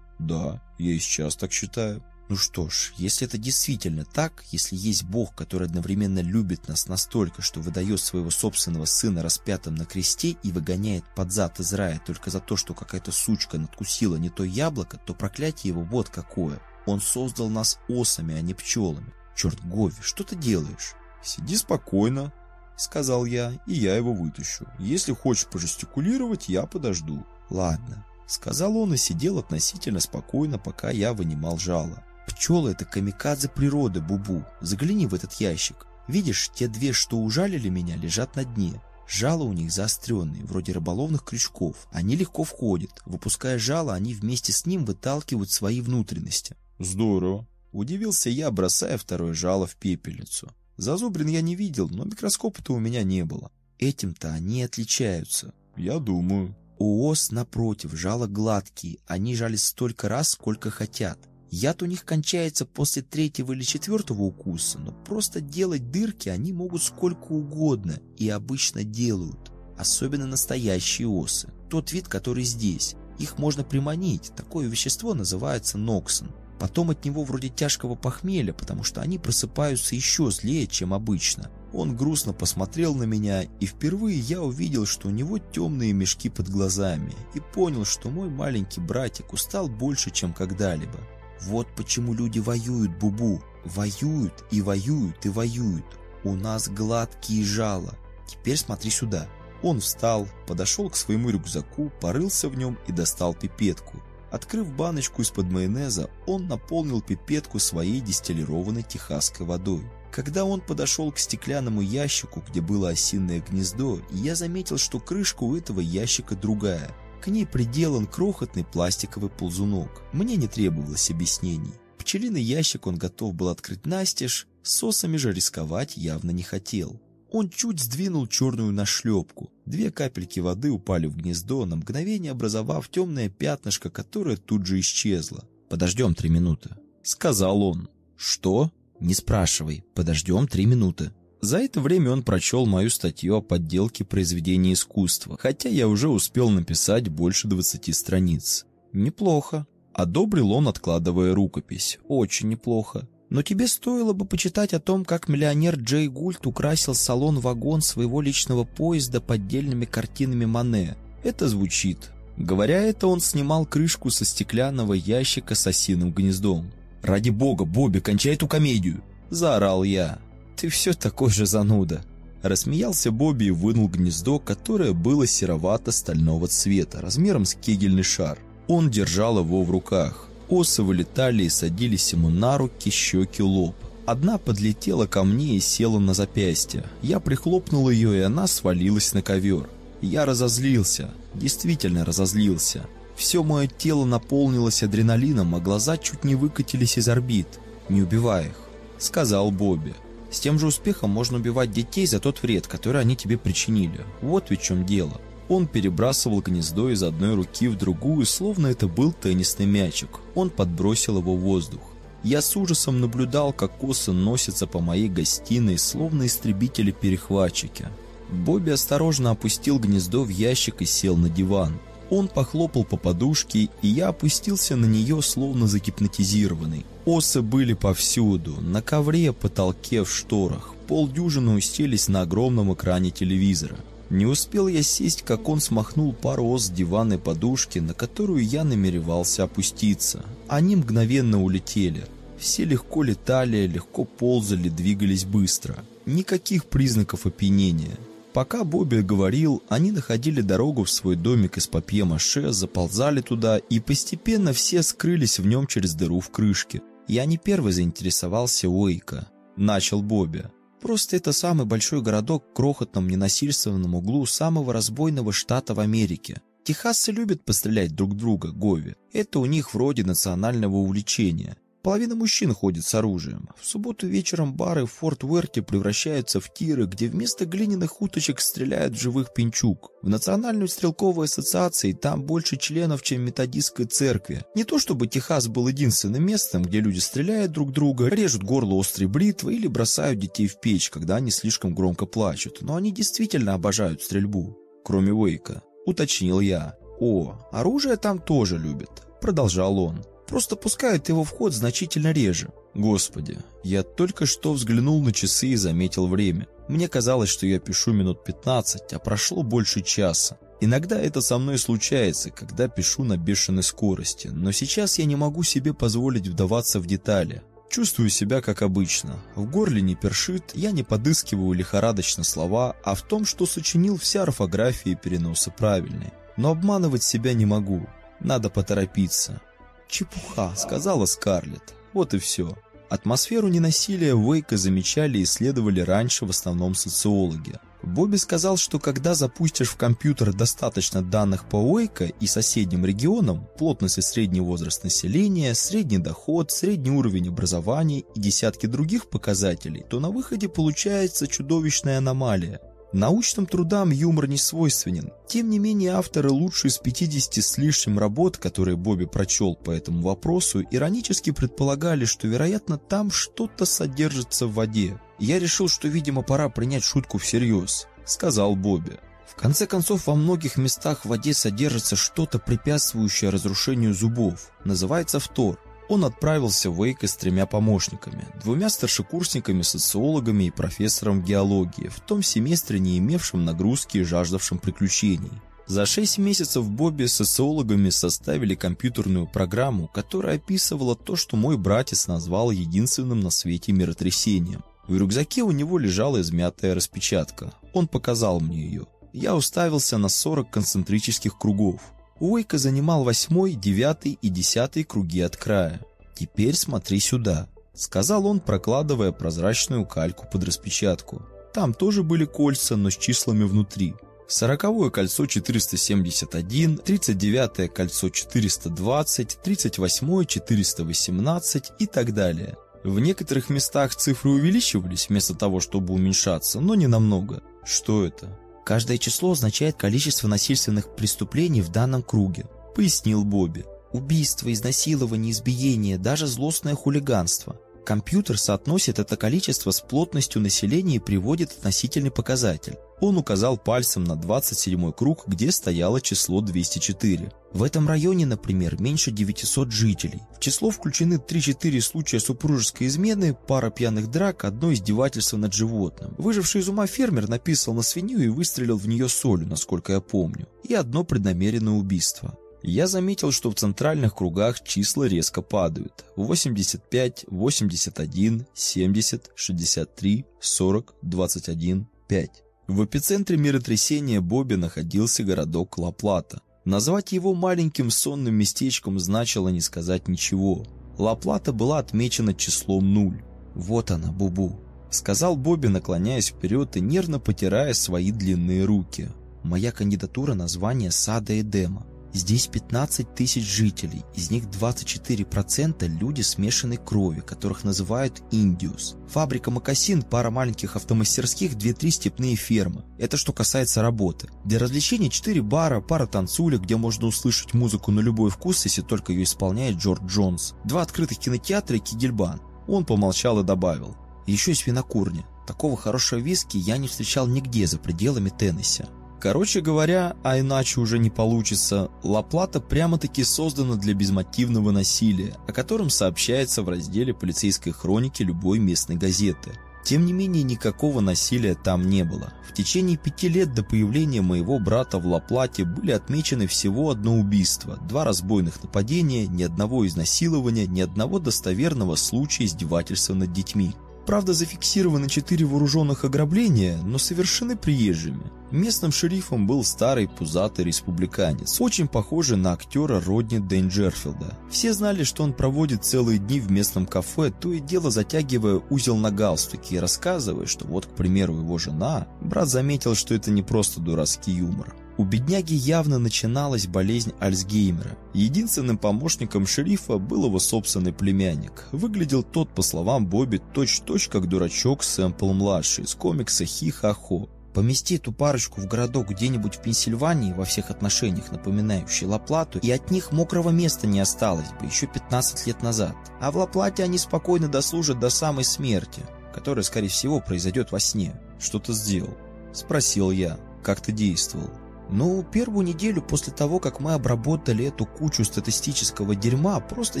Да, я и сейчас так считаю. Ну что ж, если это действительно так, если есть Бог, который одновременно любит нас настолько, что выдает своего собственного сына распятым на кресте и выгоняет под зад из рая только за то, что какая-то сучка надкусила не то яблоко, то проклятие его вот какое. Он создал нас осами, а не пчелами. Черт, Гови, что ты делаешь? Сиди спокойно, сказал я, и я его вытащу. Если хочешь пожестикулировать, я подожду. Ладно, сказал он и сидел относительно спокойно, пока я вынимал жало. Пчелы — это камикадзе природы, Бубу. Загляни в этот ящик. Видишь, те две, что ужалили меня, лежат на дне. Жало у них заостренные, вроде рыболовных крючков. Они легко входят. Выпуская жало, они вместе с ним выталкивают свои внутренности. Здорово. Удивился я, бросая второе жало в пепельницу. Зазубрин я не видел, но микроскопа-то у меня не было. Этим-то они отличаются. Я думаю. У ос, напротив, жало гладкие. Они жали столько раз, сколько хотят. Яд у них кончается после третьего или четвертого укуса, но просто делать дырки они могут сколько угодно и обычно делают. Особенно настоящие осы. Тот вид, который здесь. Их можно приманить. Такое вещество называется ноксон. Потом от него вроде тяжкого похмелья, потому что они просыпаются еще злее, чем обычно. Он грустно посмотрел на меня, и впервые я увидел, что у него темные мешки под глазами, и понял, что мой маленький братик устал больше, чем когда-либо. Вот почему люди воюют, Бубу. Воюют и воюют и воюют. У нас гладкие жало. Теперь смотри сюда. Он встал, подошел к своему рюкзаку, порылся в нем и достал пипетку. Открыв баночку из-под майонеза, он наполнил пипетку своей дистиллированной техасской водой. Когда он подошел к стеклянному ящику, где было осиное гнездо, я заметил, что крышка у этого ящика другая – к ней приделан крохотный пластиковый ползунок. Мне не требовалось объяснений. Пчелиный ящик он готов был открыть настежь, сосами же рисковать явно не хотел. Он чуть сдвинул черную нашлепку. Две капельки воды упали в гнездо, на мгновение образовав темное пятнышко, которое тут же исчезло. «Подождем три минуты», — сказал он. «Что?» «Не спрашивай. Подождем три минуты». За это время он прочел мою статью о подделке произведения искусства, хотя я уже успел написать больше 20 страниц. Неплохо. Одобрил он, откладывая рукопись. Очень неплохо. Но тебе стоило бы почитать о том, как миллионер Джей Гульт украсил салон-вагон своего личного поезда поддельными картинами Мане. Это звучит. Говоря это, он снимал крышку со стеклянного ящика с осиным гнездом. «Ради бога, Бобби, кончай эту комедию!» – заорал я. «Ты все такой же зануда!» Рассмеялся Бобби и вынул гнездо, которое было серовато-стального цвета, размером с кегельный шар. Он держал его в руках. Осы вылетали и садились ему на руки, щеки, лоб. Одна подлетела ко мне и села на запястье. Я прихлопнул ее, и она свалилась на ковер. Я разозлился, действительно разозлился. Все мое тело наполнилось адреналином, а глаза чуть не выкатились из орбит. «Не убивай их», — сказал Бобби. С тем же успехом можно убивать детей за тот вред, который они тебе причинили. Вот ведь в чем дело. Он перебрасывал гнездо из одной руки в другую, словно это был теннисный мячик. Он подбросил его в воздух. Я с ужасом наблюдал, как косы носятся по моей гостиной, словно истребители-перехватчики. Бобби осторожно опустил гнездо в ящик и сел на диван. Он похлопал по подушке, и я опустился на нее, словно загипнотизированный. Осы были повсюду, на ковре, потолке, в шторах. Полдюжины уселись на огромном экране телевизора. Не успел я сесть, как он смахнул пару ос с диванной подушки, на которую я намеревался опуститься. Они мгновенно улетели. Все легко летали, легко ползали, двигались быстро. Никаких признаков опьянения. Пока Бобби говорил, они находили дорогу в свой домик из папье-маше, заползали туда, и постепенно все скрылись в нем через дыру в крышке. Я не первый заинтересовался Уэйка. Начал Бобби. Просто это самый большой городок в крохотном ненасильственном углу самого разбойного штата в Америке. Техасцы любят пострелять друг друга, Гови. Это у них вроде национального увлечения. Половина мужчин ходит с оружием. В субботу вечером бары в Форт Уэрте превращаются в тиры, где вместо глиняных уточек стреляют в живых пинчук. В Национальной стрелковой ассоциации там больше членов, чем методистской церкви. Не то чтобы Техас был единственным местом, где люди стреляют друг друга, режут горло острой бритвой или бросают детей в печь, когда они слишком громко плачут, но они действительно обожают стрельбу. Кроме Уэйка, уточнил я. О, оружие там тоже любят, продолжал он. Просто пускают его в ход значительно реже. Господи, я только что взглянул на часы и заметил время. Мне казалось, что я пишу минут 15, а прошло больше часа. Иногда это со мной случается, когда пишу на бешеной скорости, но сейчас я не могу себе позволить вдаваться в детали. Чувствую себя как обычно. В горле не першит, я не подыскиваю лихорадочно слова, а в том, что сочинил вся орфография и переносы правильные. Но обманывать себя не могу. Надо поторопиться. «Чепуха», — сказала Скарлетт. Вот и все. Атмосферу ненасилия Уэйка замечали и исследовали раньше в основном социологи. Бобби сказал, что когда запустишь в компьютер достаточно данных по Уэйка и соседним регионам, плотность и средний возраст населения, средний доход, средний уровень образования и десятки других показателей, то на выходе получается чудовищная аномалия. Научным трудам юмор не свойственен. Тем не менее, авторы лучшие из 50 с лишним работ, которые Бобби прочел по этому вопросу, иронически предполагали, что, вероятно, там что-то содержится в воде. Я решил, что, видимо, пора принять шутку всерьез, сказал Бобби. В конце концов, во многих местах в воде содержится что-то, препятствующее разрушению зубов. Называется фтор. Он отправился в Эйко с тремя помощниками, двумя старшекурсниками-социологами и профессором геологии, в том семестре не имевшим нагрузки и жаждавшим приключений. За шесть месяцев Бобби с социологами составили компьютерную программу, которая описывала то, что мой братец назвал единственным на свете миротрясением. В рюкзаке у него лежала измятая распечатка. Он показал мне ее. Я уставился на 40 концентрических кругов. Уэйка занимал восьмой, девятый и десятый круги от края. «Теперь смотри сюда», — сказал он, прокладывая прозрачную кальку под распечатку. Там тоже были кольца, но с числами внутри. Сороковое кольцо 471, 39 кольцо 420, 38 418 и так далее. В некоторых местах цифры увеличивались вместо того, чтобы уменьшаться, но не намного. Что это? Каждое число означает количество насильственных преступлений в данном круге, пояснил Бобби. Убийство, изнасилование, избиение, даже злостное хулиганство. Компьютер соотносит это количество с плотностью населения и приводит относительный показатель. Он указал пальцем на 27-й круг, где стояло число 204. В этом районе, например, меньше 900 жителей. В число включены 3-4 случая супружеской измены, пара пьяных драк, одно издевательство над животным. Выживший из ума фермер написал на свинью и выстрелил в нее солью, насколько я помню. И одно преднамеренное убийство. Я заметил, что в центральных кругах числа резко падают. 85, 81, 70, 63, 40, 21, 5. В эпицентре миротрясения Бобби находился городок Ла-Плата. Назвать его маленьким сонным местечком значило не сказать ничего. Ла-Плата была отмечена числом нуль. «Вот она, Бубу», — сказал Бобби, наклоняясь вперед и нервно потирая свои длинные руки. «Моя кандидатура на звание Сада Эдема. Здесь 15 тысяч жителей, из них 24% люди смешанной крови, которых называют индиус. Фабрика Макасин, пара маленьких автомастерских, 2-3 степные фермы. Это что касается работы. Для развлечений 4 бара, пара танцулек, где можно услышать музыку на любой вкус, если только ее исполняет Джордж Джонс. Два открытых кинотеатра и Кигельбан. Он помолчал и добавил. Еще есть винокурня. Такого хорошего виски я не встречал нигде за пределами Теннесси. Короче говоря, а иначе уже не получится, Лаплата прямо-таки создана для безмотивного насилия, о котором сообщается в разделе полицейской хроники любой местной газеты. Тем не менее, никакого насилия там не было. В течение пяти лет до появления моего брата в Лаплате были отмечены всего одно убийство, два разбойных нападения, ни одного изнасилования, ни одного достоверного случая издевательства над детьми. Правда, зафиксированы четыре вооруженных ограбления, но совершены приезжими. Местным шерифом был старый пузатый республиканец, очень похожий на актера Родни Дейнджерфилда. Все знали, что он проводит целые дни в местном кафе, то и дело затягивая узел на галстуке и рассказывая, что вот, к примеру, его жена. Брат заметил, что это не просто дурацкий юмор. У бедняги явно начиналась болезнь Альцгеймера. Единственным помощником шерифа был его собственный племянник. Выглядел тот, по словам Бобби, точь-точь как дурачок Сэмпл-младший из комикса «Хи-ха-хо». Помести эту парочку в городок где-нибудь в Пенсильвании, во всех отношениях напоминающий Лаплату, и от них мокрого места не осталось бы еще 15 лет назад. А в Лаплате они спокойно дослужат до самой смерти, которая, скорее всего, произойдет во сне. «Что ты сделал?» – спросил я. «Как ты действовал?» Ну, первую неделю после того, как мы обработали эту кучу статистического дерьма, просто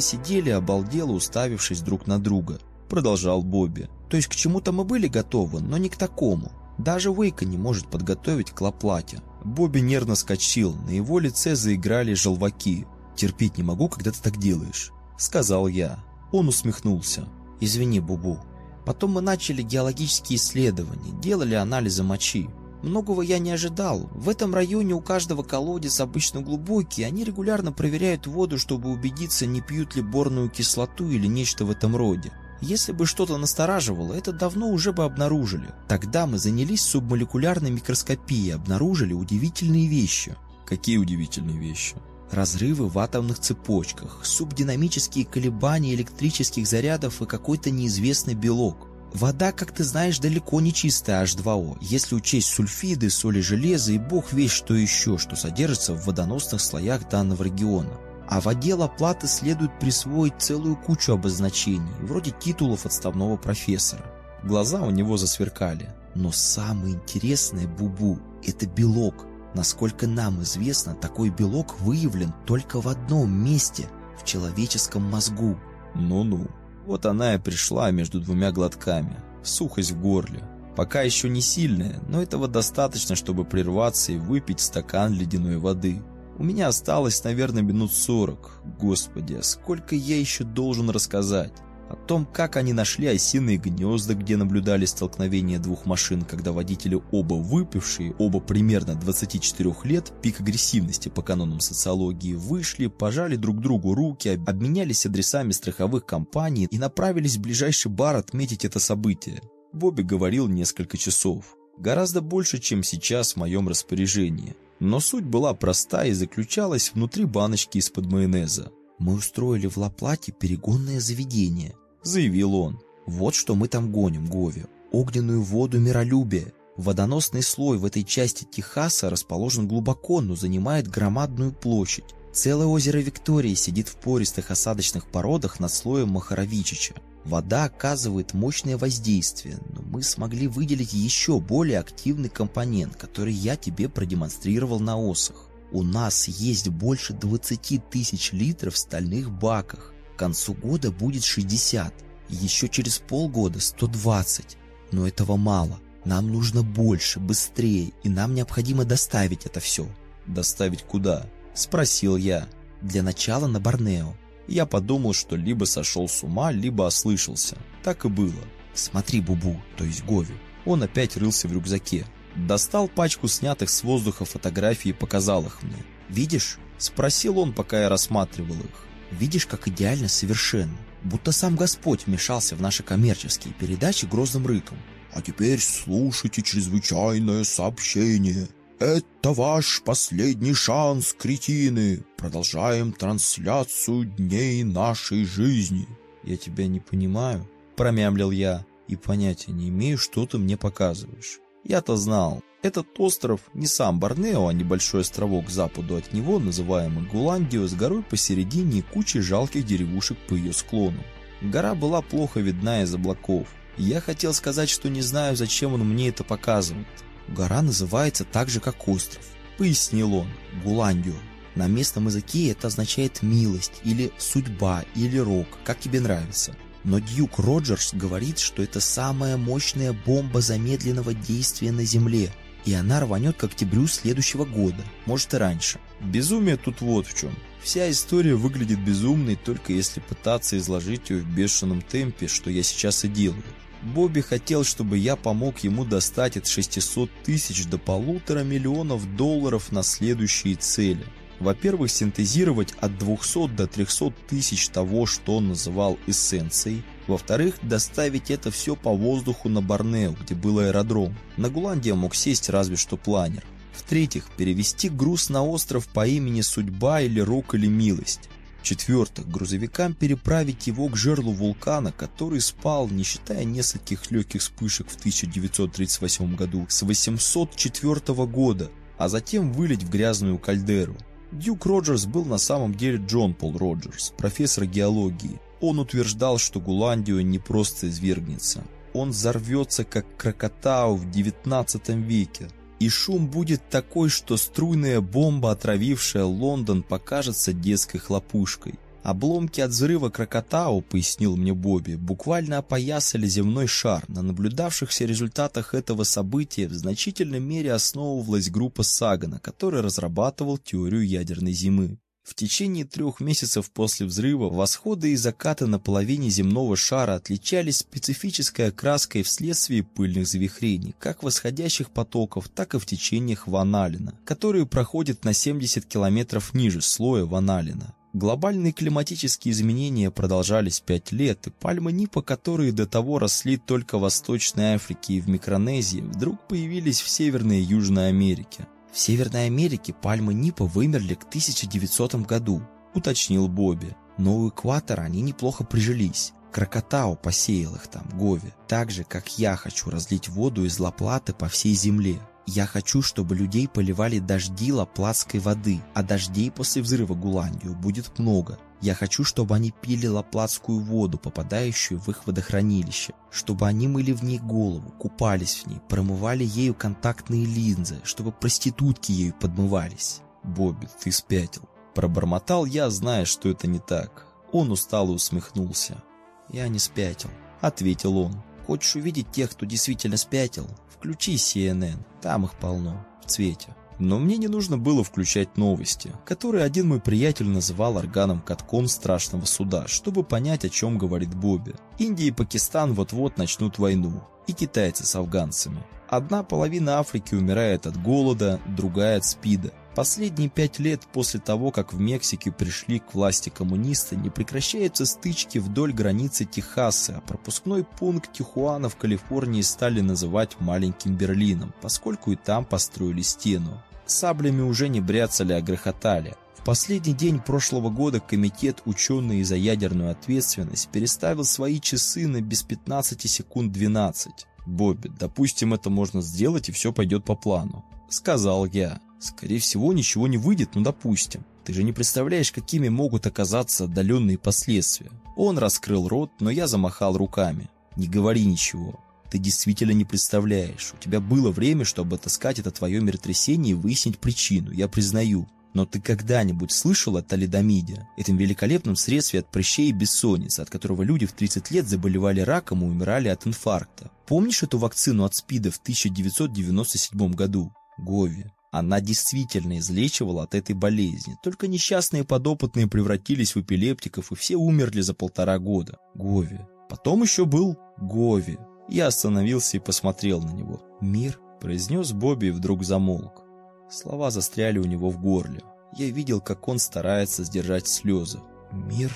сидели обалдело, уставившись друг на друга. Продолжал Бобби. То есть к чему-то мы были готовы, но не к такому. Даже Вейка не может подготовить к лоплате. Бобби нервно скачил, на его лице заиграли желваки. «Терпеть не могу, когда ты так делаешь», — сказал я. Он усмехнулся. «Извини, Бубу. Потом мы начали геологические исследования, делали анализы мочи. Многого я не ожидал. В этом районе у каждого колодец обычно глубокий, они регулярно проверяют воду, чтобы убедиться, не пьют ли борную кислоту или нечто в этом роде. Если бы что-то настораживало, это давно уже бы обнаружили. Тогда мы занялись субмолекулярной микроскопией и обнаружили удивительные вещи. Какие удивительные вещи? Разрывы в атомных цепочках, субдинамические колебания электрических зарядов и какой-то неизвестный белок. Вода, как ты знаешь, далеко не чистая H2O, если учесть сульфиды, соли железа и бог весь что еще, что содержится в водоносных слоях данного региона. А воде Лаплаты следует присвоить целую кучу обозначений, вроде титулов отставного профессора. Глаза у него засверкали. Но самое интересное, Бубу, это белок. Насколько нам известно, такой белок выявлен только в одном месте, в человеческом мозгу. Ну-ну. Вот она и пришла между двумя глотками. Сухость в горле. Пока еще не сильная, но этого достаточно, чтобы прерваться и выпить стакан ледяной воды. У меня осталось, наверное, минут сорок. Господи, а сколько я еще должен рассказать? О том, как они нашли осиные гнезда, где наблюдали столкновение двух машин, когда водители оба выпившие, оба примерно 24 лет, пик агрессивности по канонам социологии, вышли, пожали друг другу руки, обменялись адресами страховых компаний и направились в ближайший бар отметить это событие. Бобби говорил несколько часов. Гораздо больше, чем сейчас в моем распоряжении. Но суть была проста и заключалась внутри баночки из-под майонеза. «Мы устроили в Лаплате перегонное заведение», — заявил он. «Вот что мы там гоним, Гови. Огненную воду миролюбия. Водоносный слой в этой части Техаса расположен глубоко, но занимает громадную площадь. Целое озеро Виктории сидит в пористых осадочных породах над слоем Махаровичича. Вода оказывает мощное воздействие, но мы смогли выделить еще более активный компонент, который я тебе продемонстрировал на осах. У нас есть больше 20 тысяч литров в стальных баках. К концу года будет 60. Еще через полгода 120. Но этого мало. Нам нужно больше, быстрее, и нам необходимо доставить это все. Доставить куда? Спросил я. Для начала на Борнео. Я подумал, что либо сошел с ума, либо ослышался. Так и было. Смотри, Бубу, то есть Гови. Он опять рылся в рюкзаке. Достал пачку снятых с воздуха фотографий и показал их мне. «Видишь?» – спросил он, пока я рассматривал их. «Видишь, как идеально совершенно. Будто сам Господь вмешался в наши коммерческие передачи грозным рыком. А теперь слушайте чрезвычайное сообщение. Это ваш последний шанс, кретины. Продолжаем трансляцию дней нашей жизни. Я тебя не понимаю, промямлил я, и понятия не имею, что ты мне показываешь. Я-то знал, этот остров не сам Борнео, а небольшой островок к западу от него, называемый Гуландио, с горой посередине и кучей жалких деревушек по ее склону. Гора была плохо видна из облаков. Я хотел сказать, что не знаю, зачем он мне это показывает. Гора называется так же, как остров. Пояснил он. Гуландио. На местном языке это означает милость, или судьба, или рок, как тебе нравится. Но Дьюк Роджерс говорит, что это самая мощная бомба замедленного действия на Земле, и она рванет к октябрю следующего года, может и раньше. Безумие тут вот в чем. Вся история выглядит безумной, только если пытаться изложить ее в бешеном темпе, что я сейчас и делаю. Бобби хотел, чтобы я помог ему достать от 600 тысяч до полутора миллионов долларов на следующие цели. Во-первых, синтезировать от 200 до 300 тысяч того, что он называл эссенцией. Во-вторых, доставить это все по воздуху на Борнео, где был аэродром. На Гуландия мог сесть разве что планер. В-третьих, перевести груз на остров по имени Судьба или Рок или Милость. В-четвертых, грузовикам переправить его к жерлу вулкана, который спал, не считая нескольких легких вспышек в 1938 году, с 804 года, а затем вылить в грязную кальдеру. Дюк Роджерс был на самом деле Джон Пол Роджерс, профессор геологии. Он утверждал, что Гуландио не просто извергнется. Он взорвется, как Крокотау в 19 веке. И шум будет такой, что струйная бомба, отравившая Лондон, покажется детской хлопушкой. Обломки от взрыва Крокотау, пояснил мне Бобби, буквально опоясали земной шар. На наблюдавшихся результатах этого события в значительной мере основывалась группа Сагана, который разрабатывал теорию ядерной зимы. В течение трех месяцев после взрыва восходы и закаты на половине земного шара отличались специфической окраской вследствие пыльных завихрений, как восходящих потоков, так и в течениях Ваналина, которые проходят на 70 километров ниже слоя Ваналина. Глобальные климатические изменения продолжались пять лет, и пальмы Нипа, которые до того росли только в Восточной Африке и в Микронезии, вдруг появились в Северной и Южной Америке. В Северной Америке пальмы Нипа вымерли к 1900 году, уточнил Бобби. Но у экватора они неплохо прижились. Крокотау посеял их там, Гови. Так же, как я хочу разлить воду из Лаплаты по всей земле. Я хочу, чтобы людей поливали дожди лаплатской воды, а дождей после взрыва Гуландию будет много. Я хочу, чтобы они пили лаплатскую воду, попадающую в их водохранилище, чтобы они мыли в ней голову, купались в ней, промывали ею контактные линзы, чтобы проститутки ею подмывались. Бобби, ты спятил. Пробормотал я, зная, что это не так. Он устало усмехнулся. Я не спятил, ответил он. Хочешь увидеть тех, кто действительно спятил? Включи CNN, там их полно, в цвете. Но мне не нужно было включать новости, которые один мой приятель называл органом-катком страшного суда, чтобы понять, о чем говорит Бобби. Индия и Пакистан вот-вот начнут войну, и китайцы с афганцами. Одна половина Африки умирает от голода, другая от СПИДа. Последние пять лет после того, как в Мексике пришли к власти коммунисты, не прекращаются стычки вдоль границы Техаса, а пропускной пункт Тихуана в Калифорнии стали называть «маленьким Берлином», поскольку и там построили стену. Саблями уже не бряцали, а грохотали. В последний день прошлого года комитет «Ученые за ядерную ответственность» переставил свои часы на без 15 секунд 12. «Бобби, допустим, это можно сделать, и все пойдет по плану», — сказал я. Скорее всего, ничего не выйдет, но допустим. Ты же не представляешь, какими могут оказаться отдаленные последствия. Он раскрыл рот, но я замахал руками. Не говори ничего. Ты действительно не представляешь. У тебя было время, чтобы отыскать это твое миротрясение и выяснить причину, я признаю. Но ты когда-нибудь слышал о талидомиде, этом великолепном средстве от прыщей и бессонницы, от которого люди в 30 лет заболевали раком и умирали от инфаркта? Помнишь эту вакцину от СПИДа в 1997 году? Гови. Она действительно излечивала от этой болезни, только несчастные подопытные превратились в эпилептиков и все умерли за полтора года. Гови. Потом еще был Гови. Я остановился и посмотрел на него. «Мир?» – произнес Бобби и вдруг замолк. Слова застряли у него в горле. Я видел, как он старается сдержать слезы. «Мир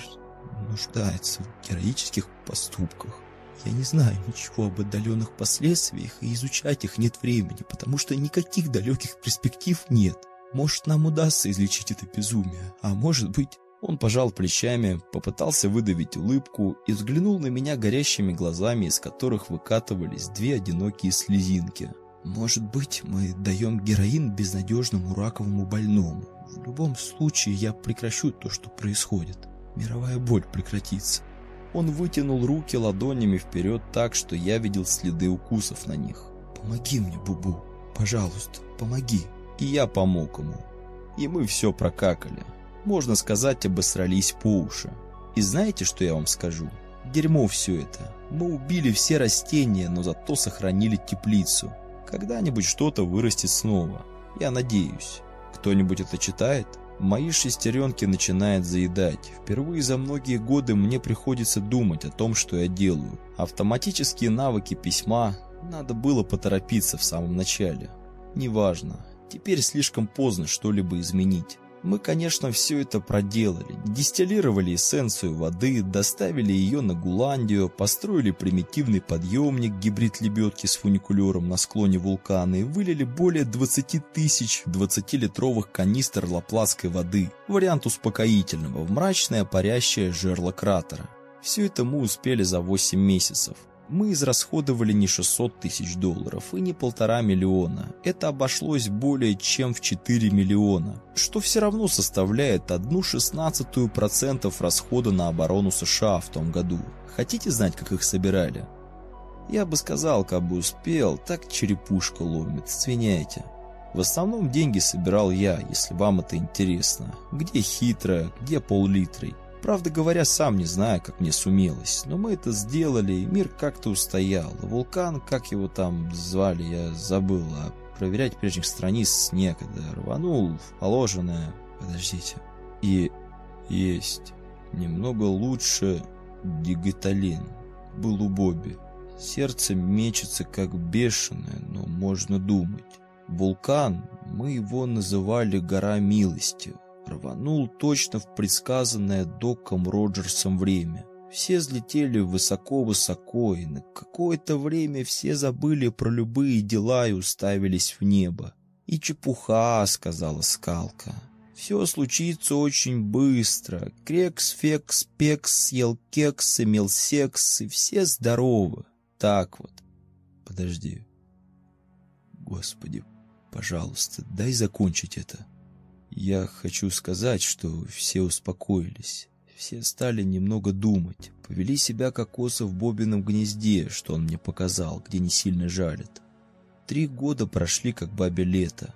нуждается в героических поступках. Я не знаю ничего об отдаленных последствиях, и изучать их нет времени, потому что никаких далеких перспектив нет. Может, нам удастся излечить это безумие, а может быть... Он пожал плечами, попытался выдавить улыбку и взглянул на меня горящими глазами, из которых выкатывались две одинокие слезинки. «Может быть, мы даем героин безнадежному раковому больному. В любом случае, я прекращу то, что происходит. Мировая боль прекратится. Он вытянул руки ладонями вперед так, что я видел следы укусов на них. «Помоги мне, Бубу, пожалуйста, помоги. И я помог ему. И мы все прокакали. Можно сказать, обосрались по уши. И знаете, что я вам скажу? Дерьмо все это. Мы убили все растения, но зато сохранили теплицу. Когда-нибудь что-то вырастет снова. Я надеюсь. Кто-нибудь это читает? Мои шестеренки начинают заедать. Впервые за многие годы мне приходится думать о том, что я делаю. Автоматические навыки письма надо было поторопиться в самом начале. Неважно. Теперь слишком поздно что-либо изменить. Мы, конечно, все это проделали. Дистиллировали эссенцию воды, доставили ее на Гуландию, построили примитивный подъемник гибрид лебедки с фуникулером на склоне вулкана и вылили более 20 тысяч 20-литровых канистр лапласской воды, вариант успокоительного, в мрачное парящее жерло кратера. Все это мы успели за 8 месяцев мы израсходовали не 600 тысяч долларов и не полтора миллиона. Это обошлось более чем в 4 миллиона, что все равно составляет одну шестнадцатую процентов расхода на оборону США в том году. Хотите знать, как их собирали? Я бы сказал, как бы успел, так черепушка ломит, свиняйте. В основном деньги собирал я, если вам это интересно. Где хитрая, где пол-литрой. Правда говоря, сам не знаю, как мне сумелось, но мы это сделали, и мир как-то устоял. Вулкан, как его там звали, я забыл, а проверять прежних страниц некогда. Рванул в положенное... Подождите. И есть. Немного лучше дигиталин. Был у Бобби. Сердце мечется как бешеное, но можно думать. Вулкан, мы его называли гора милости рванул точно в предсказанное Доком Роджерсом время. Все взлетели высоко-высоко, и на какое-то время все забыли про любые дела и уставились в небо. «И чепуха», — сказала скалка. «Все случится очень быстро. Крекс, фекс, пекс, съел кекс, имел секс, и все здоровы. Так вот. Подожди. Господи, пожалуйста, дай закончить это». Я хочу сказать, что все успокоились. Все стали немного думать. Повели себя как осы в Бобином гнезде, что он мне показал, где не сильно жалят. Три года прошли, как бабе лето.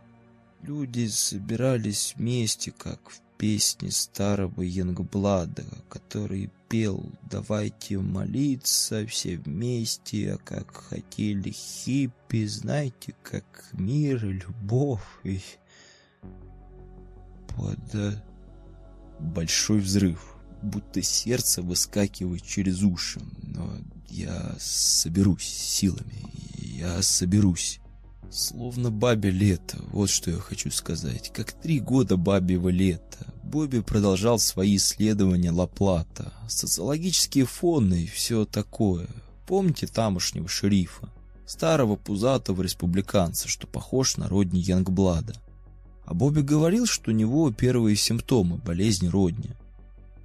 Люди собирались вместе, как в песне старого Янгблада, который пел «Давайте молиться все вместе, а как хотели хиппи, знаете, как мир и любовь и...» под... Большой взрыв, будто сердце выскакивает через уши. Но я соберусь силами, я соберусь. Словно бабе лето, вот что я хочу сказать. Как три года бабьего лета. Бобби продолжал свои исследования Лаплата, социологические фоны и все такое. Помните тамошнего шерифа? Старого пузатого республиканца, что похож на родни Янгблада. А Бобби говорил, что у него первые симптомы болезни родни.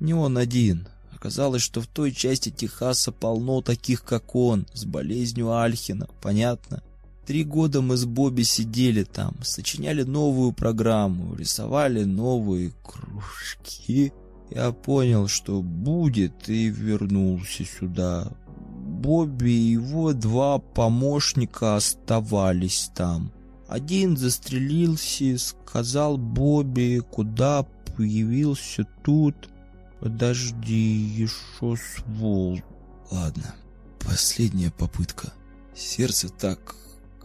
Не он один. Оказалось, что в той части Техаса полно таких, как он, с болезнью Альхина, понятно? Три года мы с Бобби сидели там, сочиняли новую программу, рисовали новые кружки. Я понял, что будет, и вернулся сюда. Бобби и его два помощника оставались там. Один застрелился, сказал Бобби, куда появился тут. Подожди, еще свол. Ладно, последняя попытка. Сердце так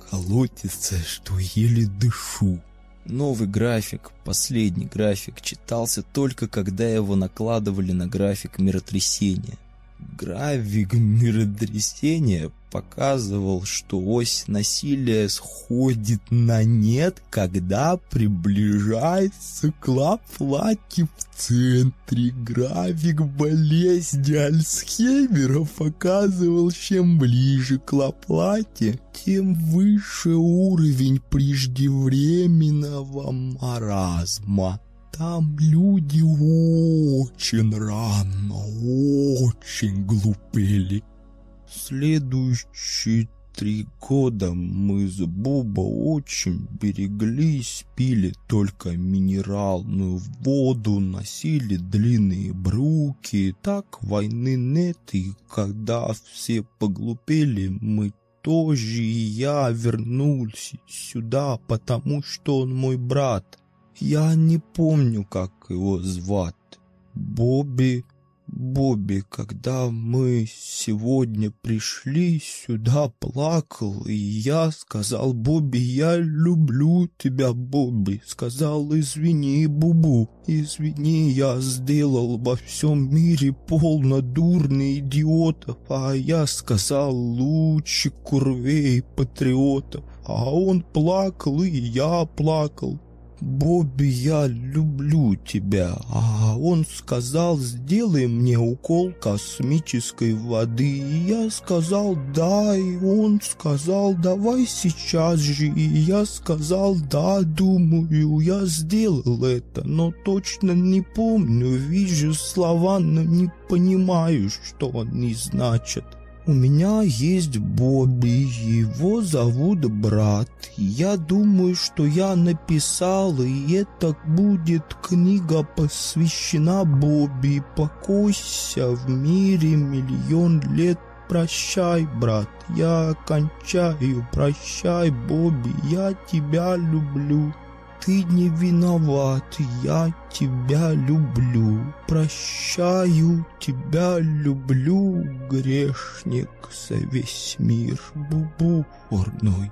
колотится, что еле дышу. Новый график, последний график, читался только когда его накладывали на график миротрясения. График миротрясения показывал, что ось насилия сходит на нет, когда приближается к Лаплаке в центре. График болезни Альцхеймера показывал, чем ближе к Лаплате, тем выше уровень преждевременного маразма. Там люди очень рано, очень глупели. Следующие три года мы с Буба очень береглись, пили только минеральную воду, носили длинные брюки. Так войны нет, и когда все поглупели, мы тоже и я вернулся сюда, потому что он мой брат. Я не помню, как его звать. Бобби Бобби, когда мы сегодня пришли сюда, плакал, и я сказал Бобби, я люблю тебя, Бобби. Сказал, извини, Бубу, извини, я сделал во всем мире полно дурных идиотов, а я сказал лучше курвей патриотов. А он плакал, и я плакал. «Бобби, я люблю тебя», а он сказал, сделай мне укол космической воды, и я сказал да, и он сказал, давай сейчас же, и я сказал да, думаю, я сделал это, но точно не помню, вижу слова, но не понимаю, что они значат. У меня есть Бобби, его зовут брат. Я думаю, что я написал, и это будет книга посвящена Бобби. Покойся в мире миллион лет. Прощай, брат, я кончаю. Прощай, Бобби, я тебя люблю ты не виноват, я тебя люблю. Прощаю, тебя люблю, грешник за весь мир. Бубу, -бу,